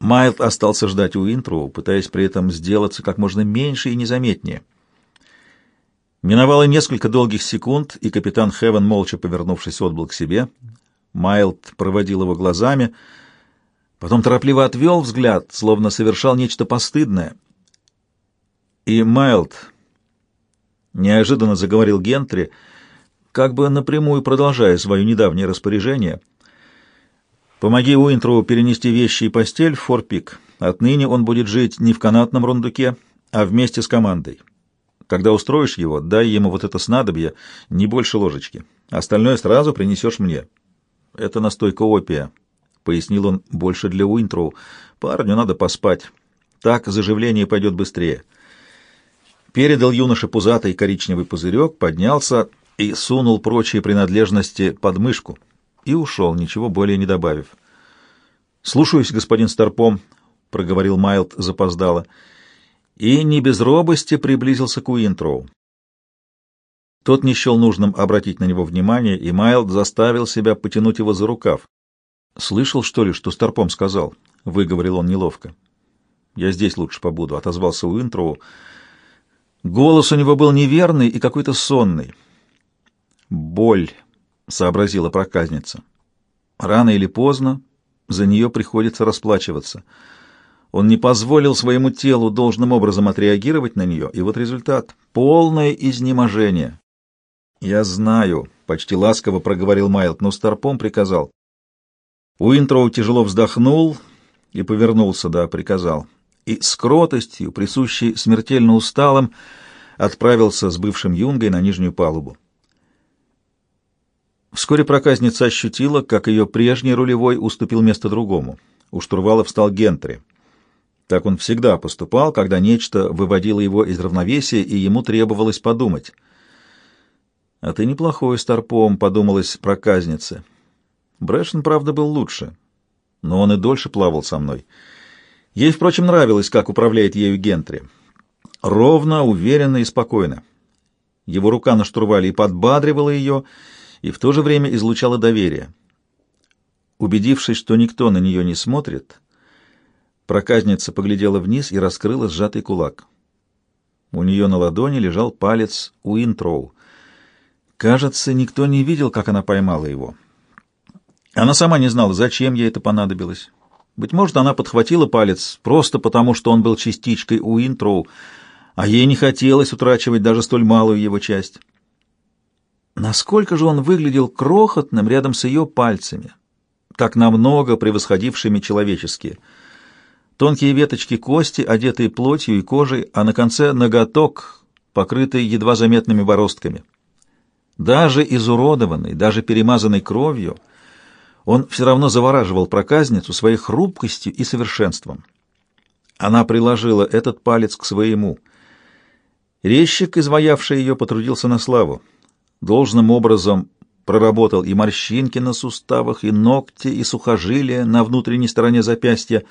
Майлд остался ждать у Уинтроу, пытаясь при этом сделаться как можно меньше и незаметнее. Миновало несколько долгих секунд, и капитан Хевен, молча повернувшись, отбыл к себе. Майлд проводил его глазами, потом торопливо отвел взгляд, словно совершал нечто постыдное. И Майлд неожиданно заговорил Гентри, как бы напрямую продолжая свое недавнее распоряжение — Помоги Уинтроу перенести вещи и постель в Форпик. Отныне он будет жить не в канатном рундуке, а вместе с командой. Когда устроишь его, дай ему вот это снадобье, не больше ложечки. Остальное сразу принесешь мне. Это настойка опия, — пояснил он больше для Уинтроу. Парню надо поспать. Так заживление пойдет быстрее. Передал юноше пузатый коричневый пузырек, поднялся и сунул прочие принадлежности под мышку и ушел, ничего более не добавив. «Слушаюсь, господин Старпом», — проговорил Майлд запоздало, и не без робости приблизился к Уинтроу. Тот не счел нужным обратить на него внимание, и Майлд заставил себя потянуть его за рукав. «Слышал, что ли, что Старпом сказал?» — выговорил он неловко. «Я здесь лучше побуду», — отозвался Уинтроу. Голос у него был неверный и какой-то сонный. «Боль», — сообразила проказница. Рано или поздно за нее приходится расплачиваться. Он не позволил своему телу должным образом отреагировать на нее, и вот результат — полное изнеможение. «Я знаю», — почти ласково проговорил Майлд, но Старпом приказал. Уинтроу тяжело вздохнул и повернулся, да, приказал. И с кротостью, присущей смертельно усталым, отправился с бывшим юнгой на нижнюю палубу. Вскоре проказница ощутила, как ее прежний рулевой уступил место другому. У штурвала встал Гентри. Так он всегда поступал, когда нечто выводило его из равновесия, и ему требовалось подумать. «А ты неплохой старпом», — подумалась проказница. Брэшен, правда, был лучше, но он и дольше плавал со мной. Ей, впрочем, нравилось, как управляет ею Гентри. Ровно, уверенно и спокойно. Его рука на штурвале и подбадривала ее, — и в то же время излучала доверие. Убедившись, что никто на нее не смотрит, проказница поглядела вниз и раскрыла сжатый кулак. У нее на ладони лежал палец Уинтроу. Кажется, никто не видел, как она поймала его. Она сама не знала, зачем ей это понадобилось. Быть может, она подхватила палец просто потому, что он был частичкой Уинтроу, а ей не хотелось утрачивать даже столь малую его часть. Насколько же он выглядел крохотным рядом с ее пальцами, так намного превосходившими человеческие. Тонкие веточки кости, одетые плотью и кожей, а на конце ноготок, покрытый едва заметными бороздками. Даже изуродованный, даже перемазанный кровью, он все равно завораживал проказницу своей хрупкостью и совершенством. Она приложила этот палец к своему. Резчик, изваявший ее, потрудился на славу должным образом проработал и морщинки на суставах, и ногти, и сухожилия на внутренней стороне запястья,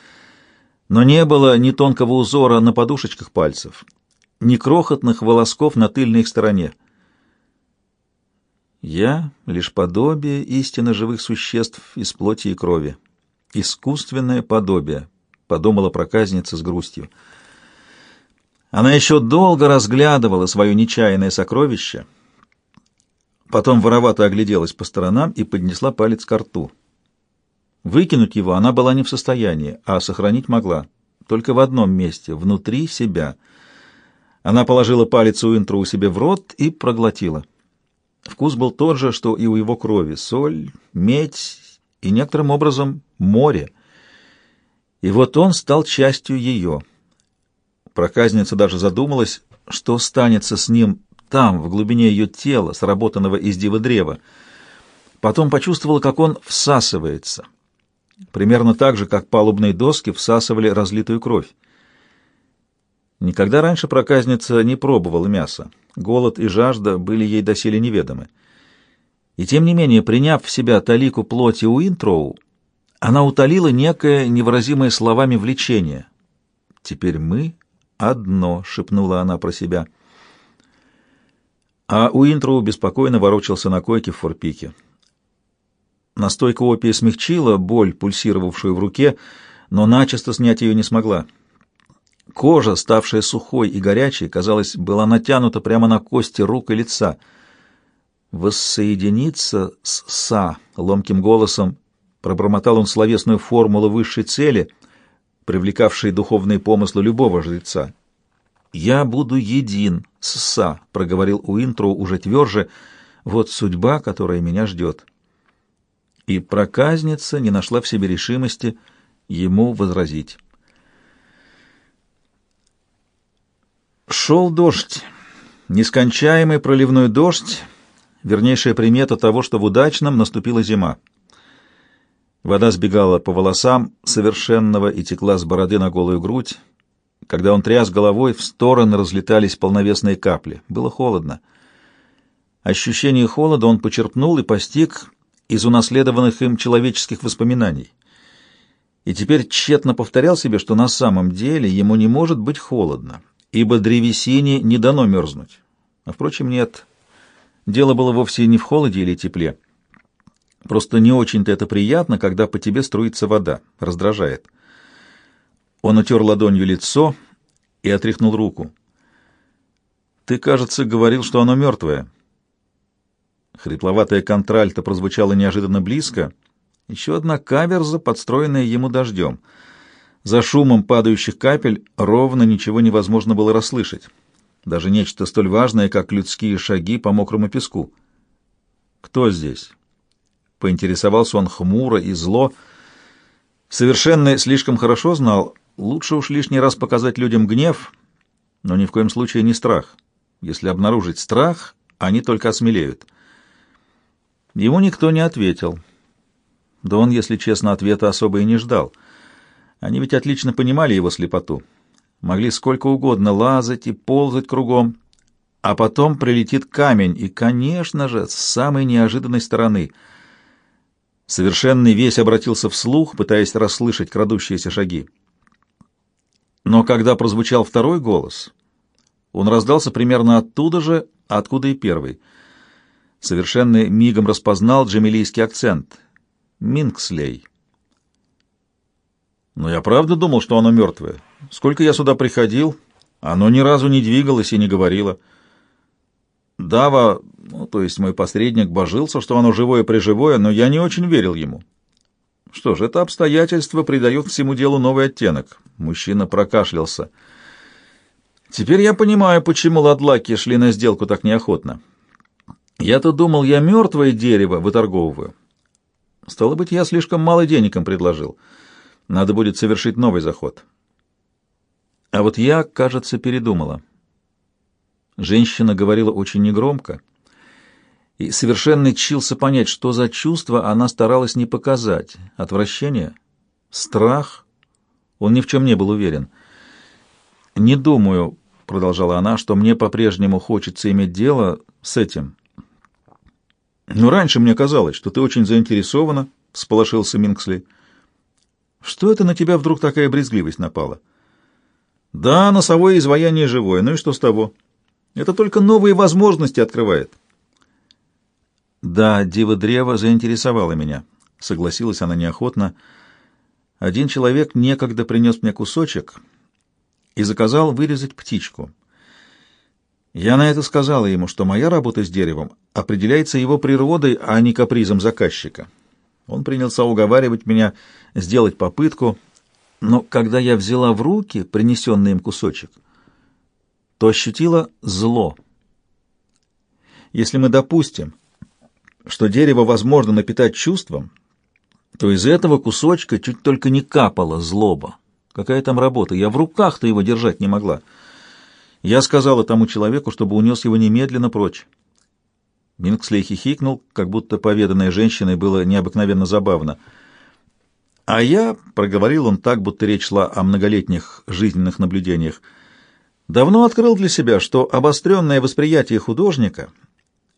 но не было ни тонкого узора на подушечках пальцев, ни крохотных волосков на тыльной их стороне. Я — лишь подобие истинно живых существ из плоти и крови. Искусственное подобие, — подумала проказница с грустью. Она еще долго разглядывала свое нечаянное сокровище — Потом воровато огляделась по сторонам и поднесла палец к рту. Выкинуть его она была не в состоянии, а сохранить могла. Только в одном месте, внутри себя. Она положила палец Уинтру у себе в рот и проглотила. Вкус был тот же, что и у его крови. Соль, медь и некоторым образом море. И вот он стал частью ее. Проказница даже задумалась, что станется с ним там, в глубине ее тела, сработанного из дива древа. Потом почувствовала, как он всасывается. Примерно так же, как палубные доски всасывали разлитую кровь. Никогда раньше проказница не пробовала мяса. Голод и жажда были ей доселе неведомы. И тем не менее, приняв в себя талику плоти Уинтроу, она утолила некое невыразимое словами влечение. «Теперь мы одно», — шепнула она про себя, — а Уинтроу беспокойно ворочался на койке в форпике. Настойка опия смягчила боль, пульсировавшую в руке, но начисто снять ее не смогла. Кожа, ставшая сухой и горячей, казалось, была натянута прямо на кости рук и лица. «Воссоединиться с Са», — ломким голосом пробормотал он словесную формулу высшей цели, привлекавшей духовные помыслы любого жреца. «Я буду един с Са», — проговорил Уинтроу уже тверже, — «вот судьба, которая меня ждет». И проказница не нашла в себе решимости ему возразить. Шел дождь, нескончаемый проливной дождь, вернейшая примета того, что в удачном наступила зима. Вода сбегала по волосам совершенного и текла с бороды на голую грудь. Когда он тряс головой, в стороны разлетались полновесные капли. Было холодно. Ощущение холода он почерпнул и постиг из унаследованных им человеческих воспоминаний. И теперь тщетно повторял себе, что на самом деле ему не может быть холодно ибо древесине не дано мерзнуть. А, впрочем, нет. Дело было вовсе не в холоде или тепле. Просто не очень-то это приятно, когда по тебе струится вода, раздражает. Он утер ладонью лицо и отряхнул руку. «Ты, кажется, говорил, что оно мертвое». Хрипловатая контральта прозвучала неожиданно близко. Еще одна каверза, подстроенная ему дождем — за шумом падающих капель ровно ничего невозможно было расслышать. Даже нечто столь важное, как людские шаги по мокрому песку. «Кто здесь?» — поинтересовался он хмуро и зло. Совершенно слишком хорошо знал, лучше уж лишний раз показать людям гнев, но ни в коем случае не страх. Если обнаружить страх, они только осмелеют. Ему никто не ответил. Да он, если честно, ответа особо и не ждал — они ведь отлично понимали его слепоту. Могли сколько угодно лазать и ползать кругом, а потом прилетит камень, и, конечно же, с самой неожиданной стороны. Совершенный весь обратился вслух, пытаясь расслышать крадущиеся шаги. Но когда прозвучал второй голос, он раздался примерно оттуда же, откуда и первый. Совершенный мигом распознал джемилийский акцент. «Минкслей». Но я правда думал, что оно мертвое. Сколько я сюда приходил, оно ни разу не двигалось и не говорило. Дава, ну, то есть мой посредник, божился, что оно живое-приживое, но я не очень верил ему. Что ж, это обстоятельство придает всему делу новый оттенок. Мужчина прокашлялся. Теперь я понимаю, почему ладлаки шли на сделку так неохотно. Я-то думал, я мертвое дерево выторговываю. Стало быть, я слишком мало денег им предложил. Надо будет совершить новый заход. А вот я, кажется, передумала. Женщина говорила очень негромко, и совершенно чился понять, что за чувство она старалась не показать. Отвращение? Страх? Он ни в чем не был уверен. «Не думаю», — продолжала она, — «что мне по-прежнему хочется иметь дело с этим». «Но раньше мне казалось, что ты очень заинтересована», — всполошился Минксли. Что это на тебя вдруг такая брезгливость напала? Да, носовое изваяние живое, ну и что с того? Это только новые возможности открывает. Да, диво древа заинтересовало меня, согласилась она неохотно. Один человек некогда принес мне кусочек и заказал вырезать птичку. Я на это сказала ему, что моя работа с деревом определяется его природой, а не капризом заказчика. Он принялся уговаривать меня сделать попытку, но когда я взяла в руки принесенный им кусочек, то ощутила зло. Если мы допустим, что дерево возможно напитать чувством, то из этого кусочка чуть только не капала злоба. Какая там работа? Я в руках-то его держать не могла. Я сказала тому человеку, чтобы унес его немедленно прочь. Минкслей хихикнул, как будто поведанное женщиной было необыкновенно забавно. «А я», — проговорил он так, будто речь шла о многолетних жизненных наблюдениях, «давно открыл для себя, что обостренное восприятие художника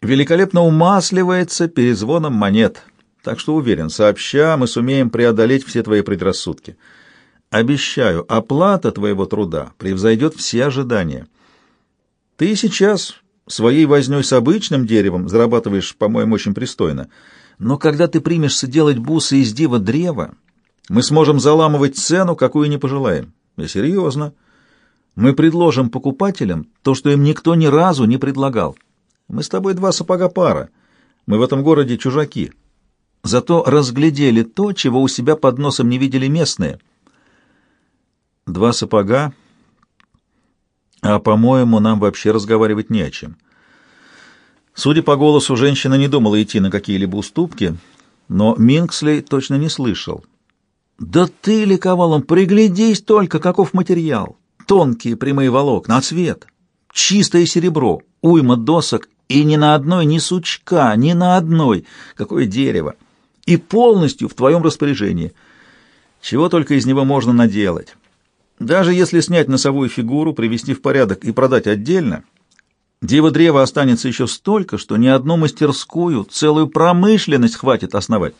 великолепно умасливается перезвоном монет, так что уверен, сообща мы сумеем преодолеть все твои предрассудки. Обещаю, оплата твоего труда превзойдет все ожидания. Ты сейчас Своей вознёй с обычным деревом зарабатываешь, по-моему, очень пристойно. Но когда ты примешься делать бусы из дива древа, Мы сможем заламывать цену, какую не пожелаем. Я серьезно. Мы предложим покупателям то, что им никто ни разу не предлагал. Мы с тобой два сапога пара. Мы в этом городе чужаки. Зато разглядели то, чего у себя под носом не видели местные. Два сапога, а, по-моему, нам вообще разговаривать не о чем. Судя по голосу, женщина не думала идти на какие-либо уступки, но Минксли точно не слышал. «Да ты, — ликовал он, — приглядись только, каков материал! Тонкие прямые волокна, а цвет! Чистое серебро, уйма досок, и ни на одной ни сучка, ни на одной! Какое дерево! И полностью в твоем распоряжении! Чего только из него можно наделать! Даже если снять носовую фигуру, привести в порядок и продать отдельно — Дева древа останется еще столько, что ни одну мастерскую, целую промышленность хватит основать.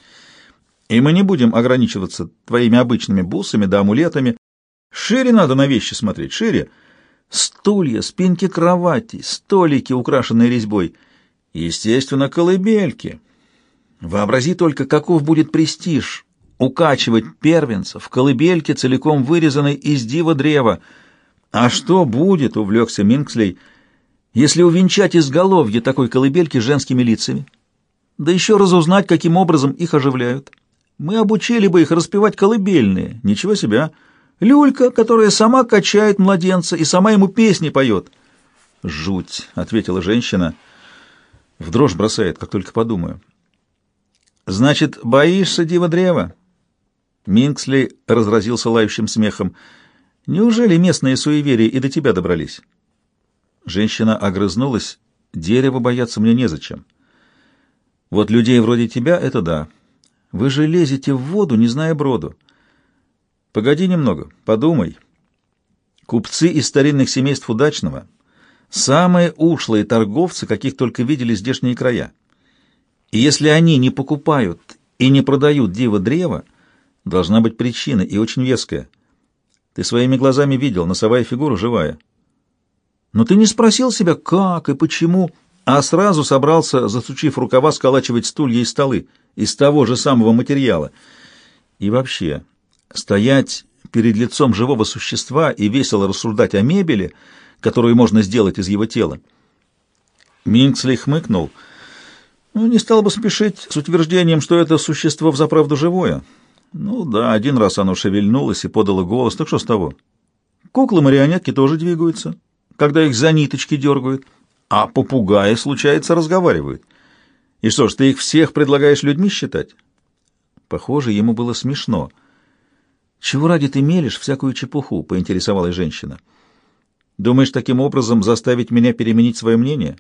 И мы не будем ограничиваться твоими обычными бусами да амулетами. Шире надо на вещи смотреть, шире. Стулья, спинки кровати, столики, украшенные резьбой. Естественно, колыбельки. Вообрази только, каков будет престиж укачивать первенца в колыбельке, целиком вырезанной из дива древа. А что будет, увлекся Минкслей, — если увенчать изголовье такой колыбельки женскими лицами, да еще разузнать, каким образом их оживляют. Мы обучили бы их распевать колыбельные, ничего себя. Люлька, которая сама качает младенца и сама ему песни поет. «Жуть», — ответила женщина, — в дрожь бросает, как только подумаю. «Значит, боишься дива древа?» Минксли разразился лающим смехом. «Неужели местные суеверия и до тебя добрались?» Женщина огрызнулась. «Дерево бояться мне незачем. Вот людей вроде тебя — это да. Вы же лезете в воду, не зная броду. Погоди немного, подумай. Купцы из старинных семейств удачного — самые ушлые торговцы, каких только видели здешние края. И если они не покупают и не продают диво-древо, должна быть причина, и очень веская. Ты своими глазами видел, носовая фигура живая. Но ты не спросил себя, как и почему, а сразу собрался, засучив рукава, сколачивать стулья и столы из того же самого материала. И вообще, стоять перед лицом живого существа и весело рассуждать о мебели, которую можно сделать из его тела. Минксли хмыкнул. Ну, не стал бы спешить с утверждением, что это существо взаправду живое. Ну да, один раз оно шевельнулось и подало голос, так что с того? Куклы-марионетки тоже двигаются когда их за ниточки дергают, а попугаи, случается, разговаривают. И что ж, ты их всех предлагаешь людьми считать? Похоже, ему было смешно. «Чего ради ты мелешь всякую чепуху?» — поинтересовалась женщина. «Думаешь, таким образом заставить меня переменить свое мнение?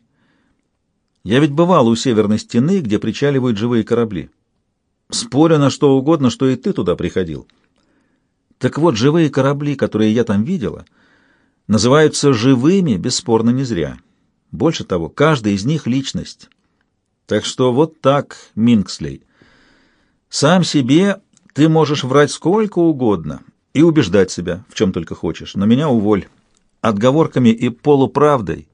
Я ведь бывал у северной стены, где причаливают живые корабли. Спорю на что угодно, что и ты туда приходил. Так вот, живые корабли, которые я там видела — называются живыми, бесспорно, не зря. Больше того, каждый из них — личность. Так что вот так, Минкслей. Сам себе ты можешь врать сколько угодно и убеждать себя, в чем только хочешь, но меня уволь. Отговорками и полуправдой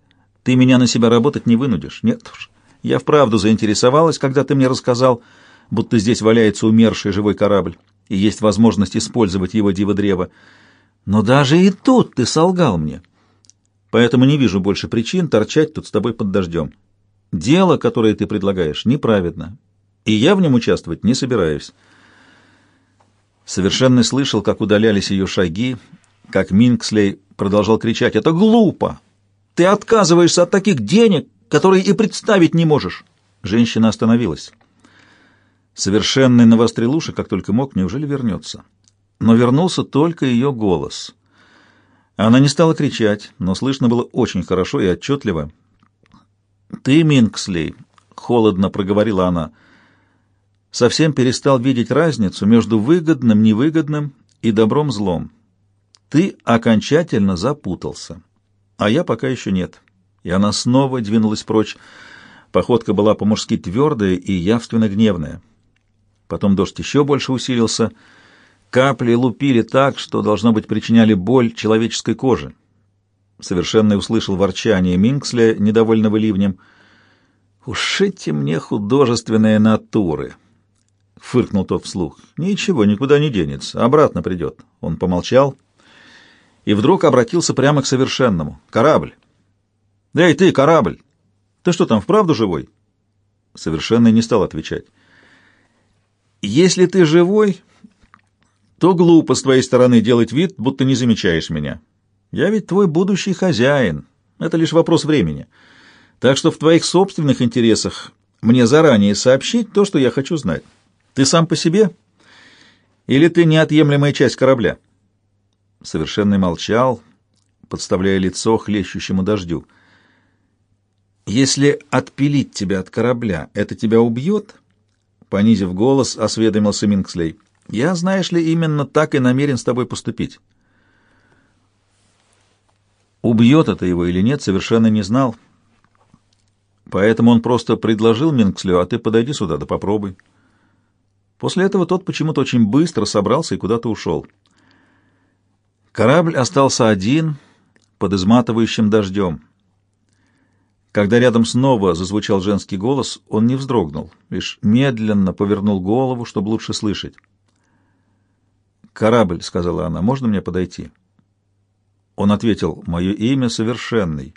ты меня на себя работать не вынудишь. Нет уж. Я вправду заинтересовалась, когда ты мне рассказал, будто здесь валяется умерший живой корабль, и есть возможность использовать его диво-древо. Но даже и тут ты солгал мне. Поэтому не вижу больше причин торчать тут с тобой под дождем. Дело, которое ты предлагаешь, неправедно, и я в нем участвовать не собираюсь. Совершенно слышал, как удалялись ее шаги, как Минкслей продолжал кричать «Это глупо! Ты отказываешься от таких денег, которые и представить не можешь!» Женщина остановилась. Совершенный навострил уши, как только мог, неужели вернется? но вернулся только ее голос. Она не стала кричать, но слышно было очень хорошо и отчетливо. «Ты, Минксли», — холодно проговорила она, — «совсем перестал видеть разницу между выгодным, невыгодным и добром-злом. Ты окончательно запутался, а я пока еще нет». И она снова двинулась прочь. Походка была по-мужски твердая и явственно гневная. Потом дождь еще больше усилился — Капли лупили так, что, должно быть, причиняли боль человеческой коже. Совершенно услышал ворчание Минксля, недовольного ливнем. «Уж эти мне художественные натуры! Фыркнул тот вслух. Ничего, никуда не денется, обратно придет. Он помолчал и вдруг обратился прямо к совершенному. Корабль. Эй, ты, корабль! Ты что там, вправду живой? Совершенный не стал отвечать. Если ты живой, то глупо с твоей стороны делать вид, будто не замечаешь меня. Я ведь твой будущий хозяин. Это лишь вопрос времени. Так что в твоих собственных интересах мне заранее сообщить то, что я хочу знать. Ты сам по себе? Или ты неотъемлемая часть корабля?» Совершенный молчал, подставляя лицо хлещущему дождю. «Если отпилить тебя от корабля, это тебя убьет?» Понизив голос, осведомился Минкслей. «Я, знаешь ли, именно так и намерен с тобой поступить». Убьет это его или нет, совершенно не знал. Поэтому он просто предложил Минкслю, а ты подойди сюда, да попробуй. После этого тот почему-то очень быстро собрался и куда-то ушел. Корабль остался один под изматывающим дождем. Когда рядом снова зазвучал женский голос, он не вздрогнул, лишь медленно повернул голову, чтобы лучше слышать. «Корабль», — сказала она, — «можно мне подойти?» Он ответил, «Мое имя Совершенный».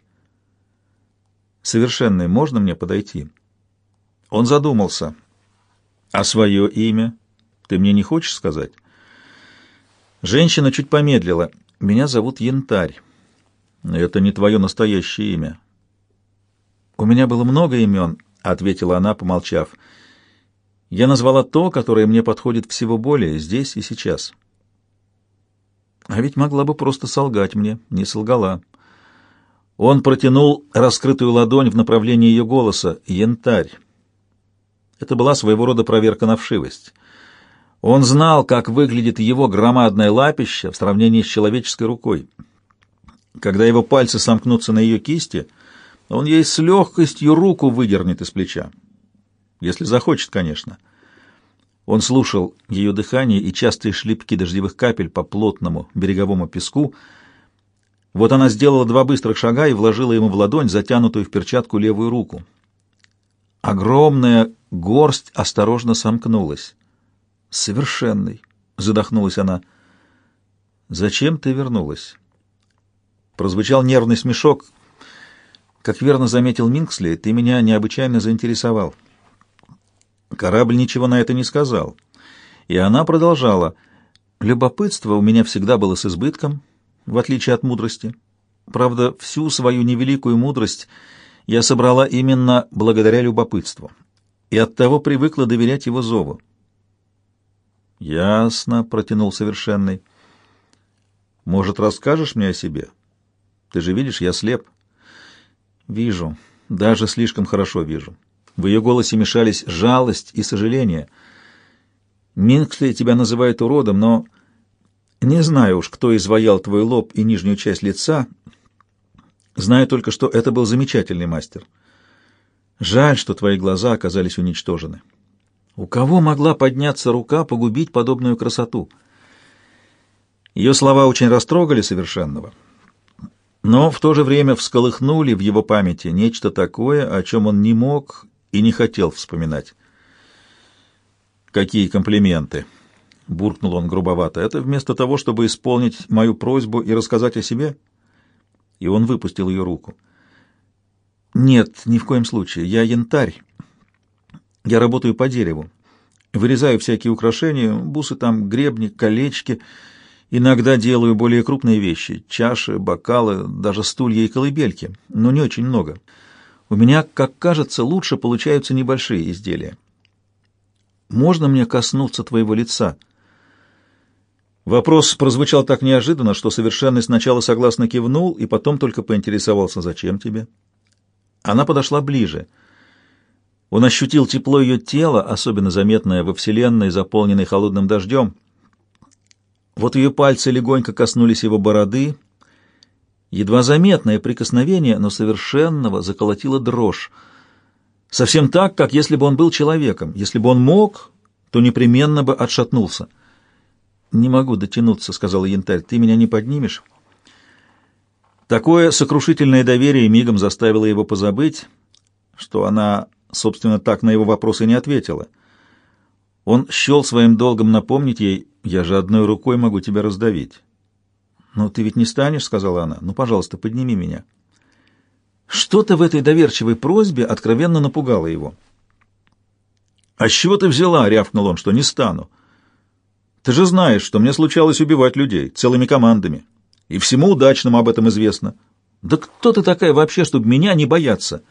«Совершенный, можно мне подойти?» Он задумался. «А свое имя? Ты мне не хочешь сказать?» Женщина чуть помедлила. «Меня зовут Янтарь. Это не твое настоящее имя». «У меня было много имен», — ответила она, помолчав. «Я назвала то, которое мне подходит всего более, здесь и сейчас». А ведь могла бы просто солгать мне, не солгала. Он протянул раскрытую ладонь в направлении ее голоса. «Янтарь». Это была своего рода проверка на вшивость. Он знал, как выглядит его громадное лапище в сравнении с человеческой рукой. Когда его пальцы сомкнутся на ее кисти, он ей с легкостью руку выдернет из плеча. Если захочет, конечно. Он слушал ее дыхание и частые шлепки дождевых капель по плотному береговому песку. Вот она сделала два быстрых шага и вложила ему в ладонь затянутую в перчатку левую руку. Огромная горсть осторожно сомкнулась. «Совершенный!» — задохнулась она. «Зачем ты вернулась?» Прозвучал нервный смешок. «Как верно заметил Минксли, ты меня необычайно заинтересовал». Корабль ничего на это не сказал. И она продолжала. «Любопытство у меня всегда было с избытком, в отличие от мудрости. Правда, всю свою невеликую мудрость я собрала именно благодаря любопытству, и оттого привыкла доверять его зову. «Ясно», — протянул совершенный. «Может, расскажешь мне о себе? Ты же видишь, я слеп». «Вижу, даже слишком хорошо вижу». В ее голосе мешались жалость и сожаление. «Минксли тебя называют уродом, но не знаю уж, кто изваял твой лоб и нижнюю часть лица. Знаю только, что это был замечательный мастер. Жаль, что твои глаза оказались уничтожены». У кого могла подняться рука погубить подобную красоту? Ее слова очень растрогали совершенного, но в то же время всколыхнули в его памяти нечто такое, о чем он не мог и не хотел вспоминать. «Какие комплименты!» — буркнул он грубовато. «Это вместо того, чтобы исполнить мою просьбу и рассказать о себе?» И он выпустил ее руку. «Нет, ни в коем случае. Я янтарь. Я работаю по дереву. Вырезаю всякие украшения, бусы там, гребни, колечки. Иногда делаю более крупные вещи — чаши, бокалы, даже стулья и колыбельки, но не очень много. У меня, как кажется, лучше получаются небольшие изделия. Можно мне коснуться твоего лица?» Вопрос прозвучал так неожиданно, что совершенно сначала согласно кивнул и потом только поинтересовался, зачем тебе. Она подошла ближе — он ощутил тепло ее тела, особенно заметное во вселенной, заполненной холодным дождем. Вот ее пальцы легонько коснулись его бороды. Едва заметное прикосновение, но совершенного заколотила дрожь. Совсем так, как если бы он был человеком. Если бы он мог, то непременно бы отшатнулся. «Не могу дотянуться», — сказала Янтарь. «Ты меня не поднимешь?» Такое сокрушительное доверие мигом заставило его позабыть, что она собственно, так на его вопросы не ответила. Он счел своим долгом напомнить ей, «Я же одной рукой могу тебя раздавить». «Ну, ты ведь не станешь», — сказала она. «Ну, пожалуйста, подними меня». Что-то в этой доверчивой просьбе откровенно напугало его. «А с чего ты взяла?» — рявкнул он, — «что не стану. Ты же знаешь, что мне случалось убивать людей целыми командами, и всему удачному об этом известно. Да кто ты такая вообще, чтобы меня не бояться?»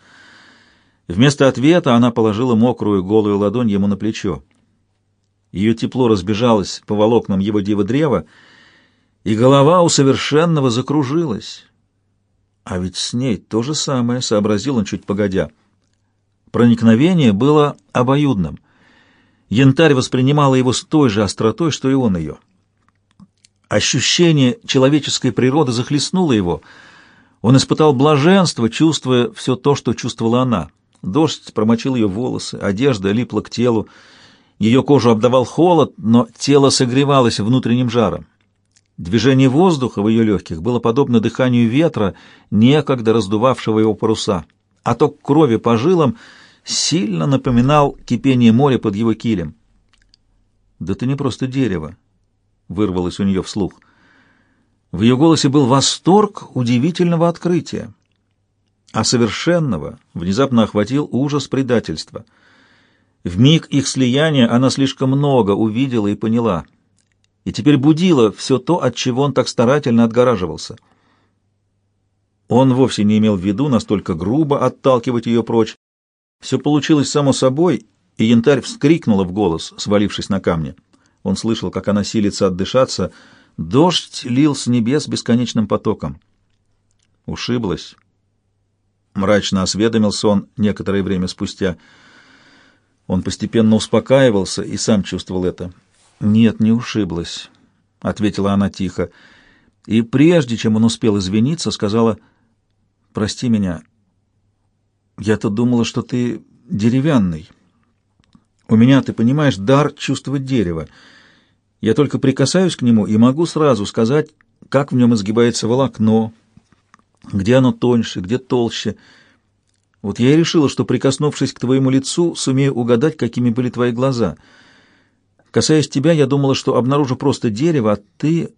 Вместо ответа она положила мокрую голую ладонь ему на плечо. Ее тепло разбежалось по волокнам его дива-древа, и голова у совершенного закружилась. А ведь с ней то же самое, сообразил он чуть погодя. Проникновение было обоюдным. Янтарь воспринимала его с той же остротой, что и он ее. Ощущение человеческой природы захлестнуло его. Он испытал блаженство, чувствуя все то, что чувствовала она. Дождь промочил ее волосы, одежда липла к телу, ее кожу обдавал холод, но тело согревалось внутренним жаром. Движение воздуха в ее легких было подобно дыханию ветра, некогда раздувавшего его паруса. а ток крови по жилам сильно напоминал кипение моря под его килем. «Да ты не просто дерево», — вырвалось у нее вслух. В ее голосе был восторг удивительного открытия, а совершенного внезапно охватил ужас предательства. В миг их слияния она слишком много увидела и поняла — и теперь будило все то, от чего он так старательно отгораживался. Он вовсе не имел в виду настолько грубо отталкивать ее прочь. Все получилось само собой, и янтарь вскрикнула в голос, свалившись на камни. Он слышал, как она силится отдышаться. Дождь лил с небес бесконечным потоком. Ушиблась. Мрачно осведомился он некоторое время спустя. Он постепенно успокаивался и сам чувствовал это. «Нет, не ушиблась», — ответила она тихо. И прежде чем он успел извиниться, сказала, «Прости меня. Я-то думала, что ты деревянный. У меня, ты понимаешь, дар чувствовать дерево. Я только прикасаюсь к нему и могу сразу сказать, как в нем изгибается волокно, где оно тоньше, где толще. Вот я и решила, что, прикоснувшись к твоему лицу, сумею угадать, какими были твои глаза». Касаясь тебя, я думала, что обнаружу просто дерево, а ты...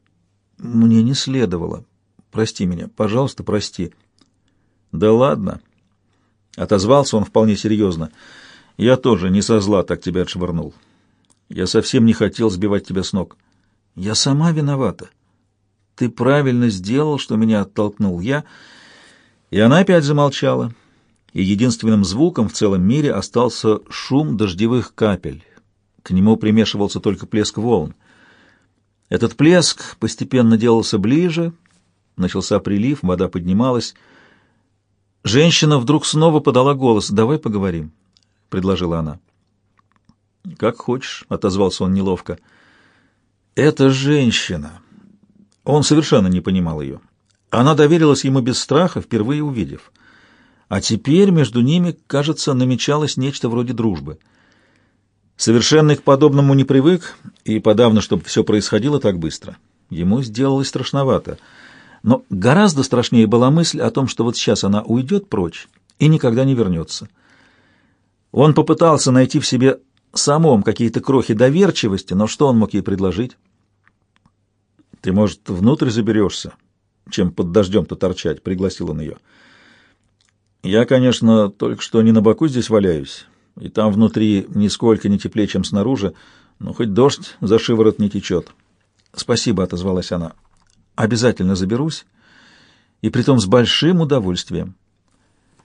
Мне не следовало. Прости меня, пожалуйста, прости. Да ладно. Отозвался он вполне серьезно. Я тоже не со зла так тебя отшвырнул. Я совсем не хотел сбивать тебя с ног. Я сама виновата. Ты правильно сделал, что меня оттолкнул я. И она опять замолчала. И единственным звуком в целом мире остался шум дождевых капель к нему примешивался только плеск волн. Этот плеск постепенно делался ближе, начался прилив, вода поднималась. Женщина вдруг снова подала голос. «Давай поговорим», — предложила она. «Как хочешь», — отозвался он неловко. «Это женщина». Он совершенно не понимал ее. Она доверилась ему без страха, впервые увидев. А теперь между ними, кажется, намечалось нечто вроде дружбы — Совершенно к подобному не привык, и подавно, чтобы все происходило так быстро. Ему сделалось страшновато. Но гораздо страшнее была мысль о том, что вот сейчас она уйдет прочь и никогда не вернется. Он попытался найти в себе самом какие-то крохи доверчивости, но что он мог ей предложить? «Ты, может, внутрь заберешься, чем под дождем-то торчать?» — пригласил он ее. «Я, конечно, только что не на боку здесь валяюсь» и там внутри нисколько не теплее, чем снаружи, но хоть дождь за шиворот не течет. «Спасибо», — отозвалась она. «Обязательно заберусь, и притом с большим удовольствием».